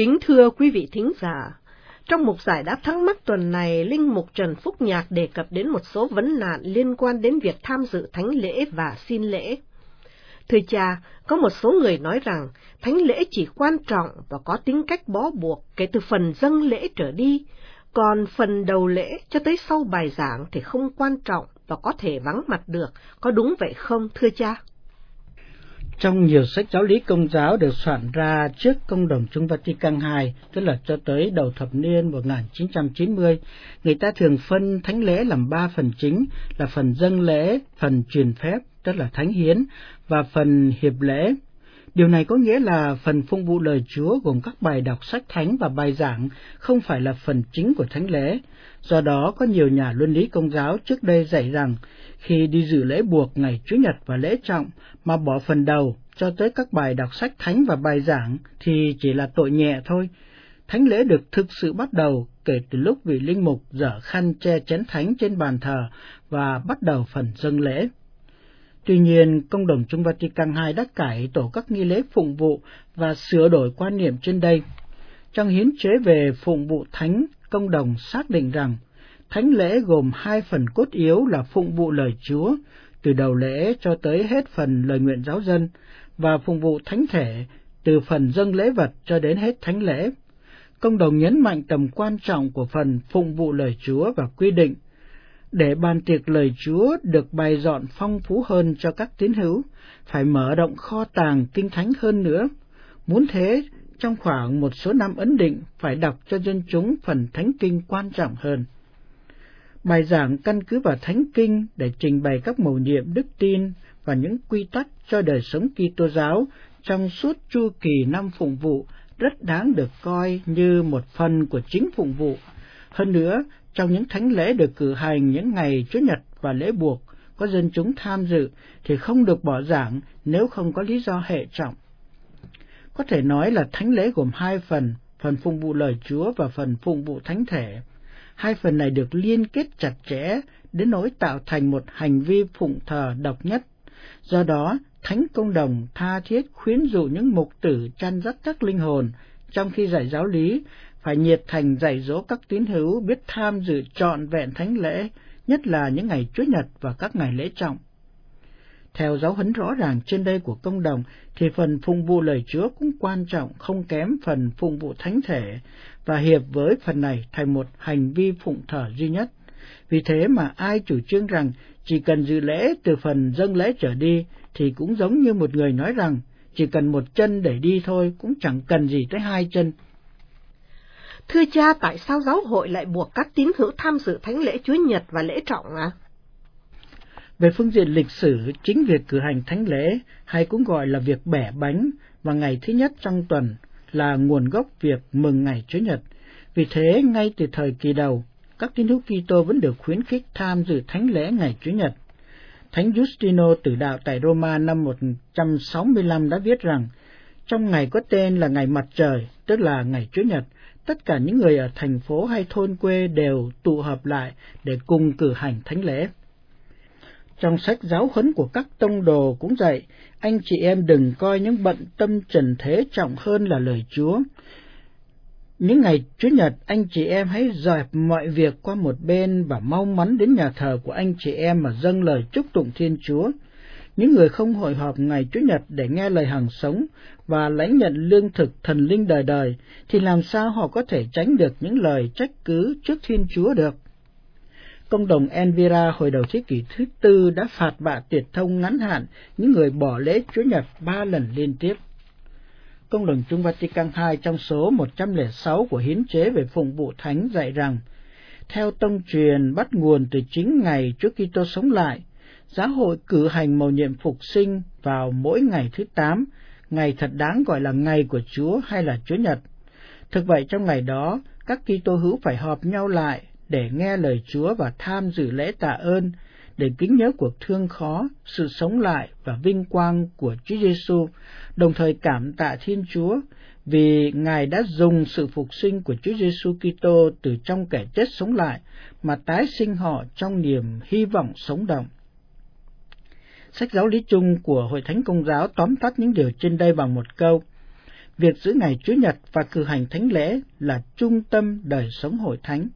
Kính thưa quý vị thính giả, trong một giải đáp thắc mắc tuần này, Linh Mục Trần Phúc Nhạc đề cập đến một số vấn nạn liên quan đến việc tham dự thánh lễ và xin lễ. Thưa cha, có một số người nói rằng thánh lễ chỉ quan trọng và có tính cách bó buộc kể từ phần dâng lễ trở đi, còn phần đầu lễ cho tới sau bài giảng thì không quan trọng và có thể vắng mặt được, có đúng vậy không thưa cha? Trong nhiều sách giáo lý công giáo được soạn ra trước công đồng Chung Vatican II, tức là cho tới đầu thập niên 1990, người ta thường phân thánh lễ làm ba phần chính là phần dâng lễ, phần truyền phép, tức là thánh hiến, và phần hiệp lễ. Điều này có nghĩa là phần phụng vụ lời Chúa gồm các bài đọc sách thánh và bài giảng không phải là phần chính của thánh lễ. Do đó, có nhiều nhà luân lý công giáo trước đây dạy rằng khi đi dự lễ buộc ngày Chủ nhật và lễ trọng mà bỏ phần đầu cho tới các bài đọc sách thánh và bài giảng thì chỉ là tội nhẹ thôi. Thánh lễ được thực sự bắt đầu kể từ lúc vị linh mục dở khăn che chén thánh trên bàn thờ và bắt đầu phần dâng lễ. Tuy nhiên, Công đồng Trung Vatican II đã cải tổ các nghi lễ phụng vụ và sửa đổi quan niệm trên đây. Trong hiến chế về phụng vụ thánh, Công đồng xác định rằng thánh lễ gồm hai phần cốt yếu là phụng vụ lời Chúa, từ đầu lễ cho tới hết phần lời nguyện giáo dân, và phụng vụ thánh thể từ phần dâng lễ vật cho đến hết thánh lễ. Công đồng nhấn mạnh tầm quan trọng của phần phụng vụ lời Chúa và quy định để bàn tiệc lời Chúa được bày dọn phong phú hơn cho các tín hữu, phải mở rộng kho tàng kinh thánh hơn nữa. Muốn thế, trong khoảng một số năm ấn định phải đọc cho dân chúng phần thánh kinh quan trọng hơn. Bài giảng căn cứ vào thánh kinh để trình bày các mầu nhiệm đức tin và những quy tắc cho đời sống Kitô giáo trong suốt chu kỳ năm phụng vụ rất đáng được coi như một phần của chính phụng vụ. Hơn nữa, trong những thánh lễ được cử hành những ngày Chủ nhật và lễ buộc, có dân chúng tham dự thì không được bỏ giảng nếu không có lý do hệ trọng. Có thể nói là thánh lễ gồm hai phần, phần phụng vụ lời Chúa và phần phụng vụ thánh thể. Hai phần này được liên kết chặt chẽ đến nỗi tạo thành một hành vi phụng thờ độc nhất. Do đó, Thánh Công Đồng tha thiết khuyến dụ những mục tử chăn dắt các linh hồn trong khi dạy giáo lý phải nhiệt thành dạy dỗ các tín hữu biết tham dự trọn vẹn thánh lễ, nhất là những ngày Chúa Nhật và các ngày lễ trọng. Theo giáo huấn rõ ràng trên đây của công đồng, thì phần phụng vụ lời Chúa cũng quan trọng không kém phần phụng vụ thánh thể, và hiệp với phần này thành một hành vi phụng thờ duy nhất. Vì thế mà ai chủ trương rằng chỉ cần dự lễ từ phần dâng lễ trở đi, thì cũng giống như một người nói rằng chỉ cần một chân để đi thôi, cũng chẳng cần gì tới hai chân. Thưa cha, tại sao giáo hội lại buộc các tín hữu tham dự thánh lễ Chúa Nhật và lễ trọng à? Về phương diện lịch sử, chính việc cử hành thánh lễ, hay cũng gọi là việc bẻ bánh, vào ngày thứ nhất trong tuần, là nguồn gốc việc mừng ngày Chúa Nhật. Vì thế, ngay từ thời kỳ đầu, các tín hữu Kitô vẫn được khuyến khích tham dự thánh lễ ngày Chúa Nhật. Thánh Justino tử đạo tại Roma năm 165 đã viết rằng, trong ngày có tên là ngày mặt trời, tức là ngày Chúa Nhật, tất cả những người ở thành phố hay thôn quê đều tụ hợp lại để cùng cử hành thánh lễ. Trong sách giáo huấn của các tông đồ cũng dạy, anh chị em đừng coi những bận tâm trần thế trọng hơn là lời Chúa. Những ngày Chủ nhật, anh chị em hãy dẹp mọi việc qua một bên và mau mắn đến nhà thờ của anh chị em mà dâng lời chúc tụng Thiên Chúa. Những người không hội họp ngày Chủ nhật để nghe lời hàng sống và lãnh nhận lương thực thần linh đời đời, thì làm sao họ có thể tránh được những lời trách cứ trước Thiên Chúa được? Công đồng Envira hồi đầu thế kỷ thứ tư đã phạt bạ tiệt thông ngắn hạn những người bỏ lễ Chúa Nhật ba lần liên tiếp. Công đồng Trung Vatican II trong số 106 của hiến chế về phụng vụ thánh dạy rằng, theo tông truyền bắt nguồn từ chính ngày trước khi tôi sống lại, giáo hội cử hành mầu nhiệm phục sinh vào mỗi ngày thứ tám, ngày thật đáng gọi là ngày của Chúa hay là Chúa Nhật. Thực vậy trong ngày đó, các Kitô hữu phải họp nhau lại để nghe lời Chúa và tham dự lễ tạ ơn, để kính nhớ cuộc thương khó, sự sống lại và vinh quang của Chúa Giêsu, đồng thời cảm tạ Thiên Chúa vì Ngài đã dùng sự phục sinh của Chúa Giêsu Kitô từ trong kẻ chết sống lại mà tái sinh họ trong niềm hy vọng sống động. Sách giáo lý chung của Hội Thánh Công giáo tóm tắt những điều trên đây bằng một câu. việc giữ ngày Chúa Nhật và cử hành thánh lễ là trung tâm đời sống hội thánh.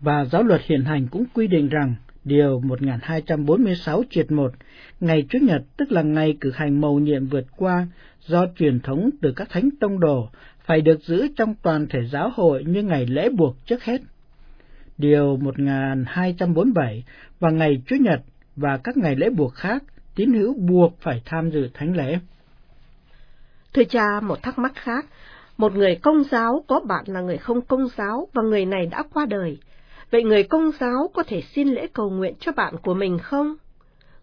Và giáo luật hiện hành cũng quy định rằng Điều 1246 triệt 1, ngày Chúa Nhật tức là ngày cử hành mầu nhiệm vượt qua do truyền thống từ các thánh tông đồ phải được giữ trong toàn thể giáo hội như ngày lễ buộc trước hết. Điều 1247 và ngày Chúa Nhật và các ngày lễ buộc khác, tín hữu buộc phải tham dự thánh lễ. Thưa cha, một thắc mắc khác, một người công giáo có bạn là người không công giáo và người này đã qua đời. Vậy người công giáo có thể xin lễ cầu nguyện cho bạn của mình không?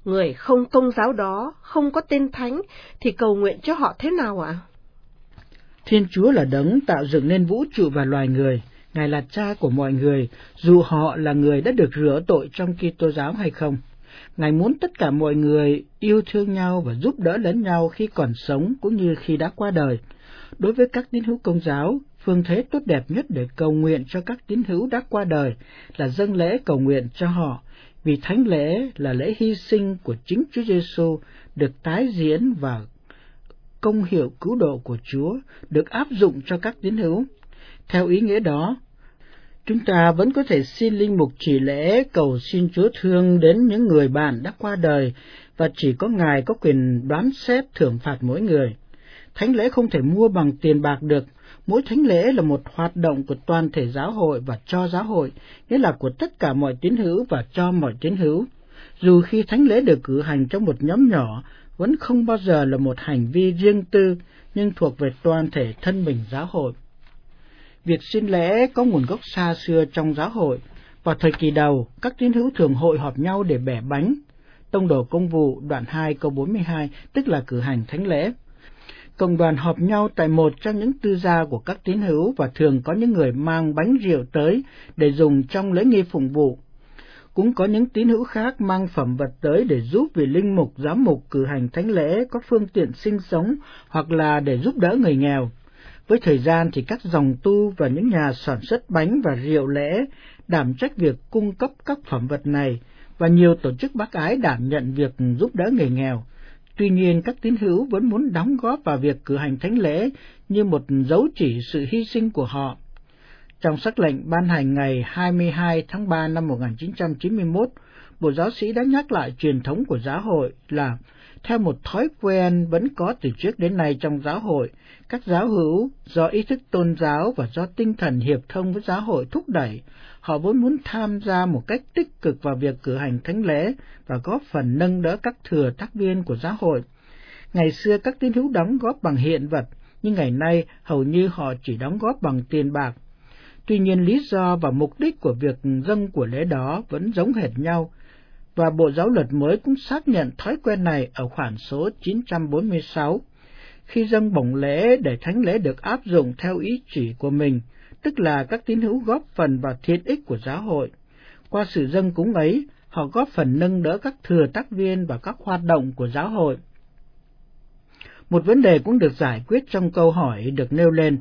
Người không công giáo đó không có tên thánh thì cầu nguyện cho họ thế nào ạ? Thiên Chúa là đấng tạo dựng nên vũ trụ và loài người. Ngài là cha của mọi người, dù họ là người đã được rửa tội trong Kitô giáo hay không. Ngài muốn tất cả mọi người yêu thương nhau và giúp đỡ lẫn nhau khi còn sống cũng như khi đã qua đời. Đối với các tín hữu công giáo, phương thế tốt đẹp nhất để cầu nguyện cho các tín hữu đã qua đời là dâng lễ cầu nguyện cho họ, vì thánh lễ là lễ hy sinh của chính Chúa Giêsu được tái diễn và công hiệu cứu độ của Chúa được áp dụng cho các tín hữu. Theo ý nghĩa đó, chúng ta vẫn có thể xin linh mục chỉ lễ cầu xin Chúa thương đến những người bạn đã qua đời và chỉ có Ngài có quyền đoán xét thưởng phạt mỗi người. Thánh lễ không thể mua bằng tiền bạc được, mỗi thánh lễ là một hoạt động của toàn thể giáo hội và cho giáo hội, nghĩa là của tất cả mọi tín hữu và cho mọi tín hữu. Dù khi thánh lễ được cử hành trong một nhóm nhỏ, vẫn không bao giờ là một hành vi riêng tư, nhưng thuộc về toàn thể thân mình giáo hội. Việc xin lễ có nguồn gốc xa xưa trong giáo hội. Vào thời kỳ đầu, các tín hữu thường hội họp nhau để bẻ bánh. Tông đồ công vụ đoạn 2 câu 42, tức là cử hành thánh lễ cộng đoàn họp nhau tại một trong những tư gia của các tín hữu và thường có những người mang bánh rượu tới để dùng trong lễ nghi phụng vụ. Cũng có những tín hữu khác mang phẩm vật tới để giúp vị linh mục giám mục cử hành thánh lễ có phương tiện sinh sống hoặc là để giúp đỡ người nghèo. Với thời gian thì các dòng tu và những nhà sản xuất bánh và rượu lễ đảm trách việc cung cấp các phẩm vật này và nhiều tổ chức bác ái đảm nhận việc giúp đỡ người nghèo Tuy nhiên, các tín hữu vẫn muốn đóng góp vào việc cử hành thánh lễ như một dấu chỉ sự hy sinh của họ. Trong sắc lệnh ban hành ngày 22 tháng 3 năm 1991, Bộ Giáo sĩ đã nhắc lại truyền thống của giáo hội là theo một thói quen vẫn có từ trước đến nay trong giáo hội, các giáo hữu do ý thức tôn giáo và do tinh thần hiệp thông với giáo hội thúc đẩy, họ vốn muốn tham gia một cách tích cực vào việc cử hành thánh lễ và góp phần nâng đỡ các thừa tác viên của giáo hội. Ngày xưa các tín hữu đóng góp bằng hiện vật, nhưng ngày nay hầu như họ chỉ đóng góp bằng tiền bạc. Tuy nhiên lý do và mục đích của việc dâng của lễ đó vẫn giống hệt nhau, và Bộ Giáo luật mới cũng xác nhận thói quen này ở khoản số 946. Khi dâng bổng lễ để thánh lễ được áp dụng theo ý chỉ của mình, tức là các tín hữu góp phần vào thiện ích của giáo hội. Qua sự dâng cúng ấy, họ góp phần nâng đỡ các thừa tác viên và các hoạt động của giáo hội. Một vấn đề cũng được giải quyết trong câu hỏi được nêu lên,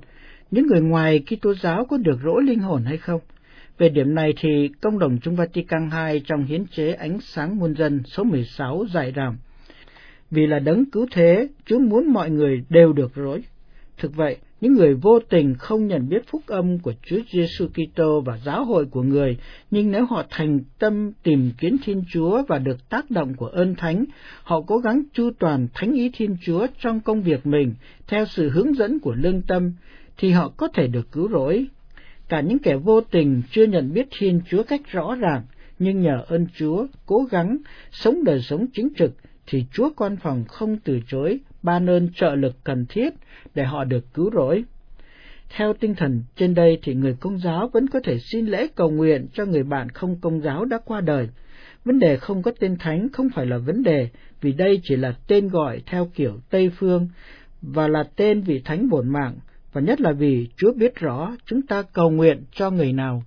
những người ngoài Kitô giáo có được rỗi linh hồn hay không? Về điểm này thì Công đồng Trung Vatican II trong hiến chế Ánh sáng muôn dân số 16 dạy rằng, vì là đấng cứu thế, Chúa muốn mọi người đều được rối. Thực vậy, những người vô tình không nhận biết phúc âm của Chúa Giêsu Kitô và giáo hội của người, nhưng nếu họ thành tâm tìm kiếm Thiên Chúa và được tác động của ơn thánh, họ cố gắng chu toàn thánh ý Thiên Chúa trong công việc mình theo sự hướng dẫn của lương tâm, thì họ có thể được cứu rỗi. Cả những kẻ vô tình chưa nhận biết Thiên Chúa cách rõ ràng, nhưng nhờ ơn Chúa cố gắng sống đời sống chính trực, thì Chúa quan phòng không từ chối ban ơn trợ lực cần thiết để họ được cứu rỗi. Theo tinh thần trên đây thì người công giáo vẫn có thể xin lễ cầu nguyện cho người bạn không công giáo đã qua đời. Vấn đề không có tên thánh không phải là vấn đề, vì đây chỉ là tên gọi theo kiểu Tây Phương và là tên vị thánh bổn mạng, và nhất là vì Chúa biết rõ chúng ta cầu nguyện cho người nào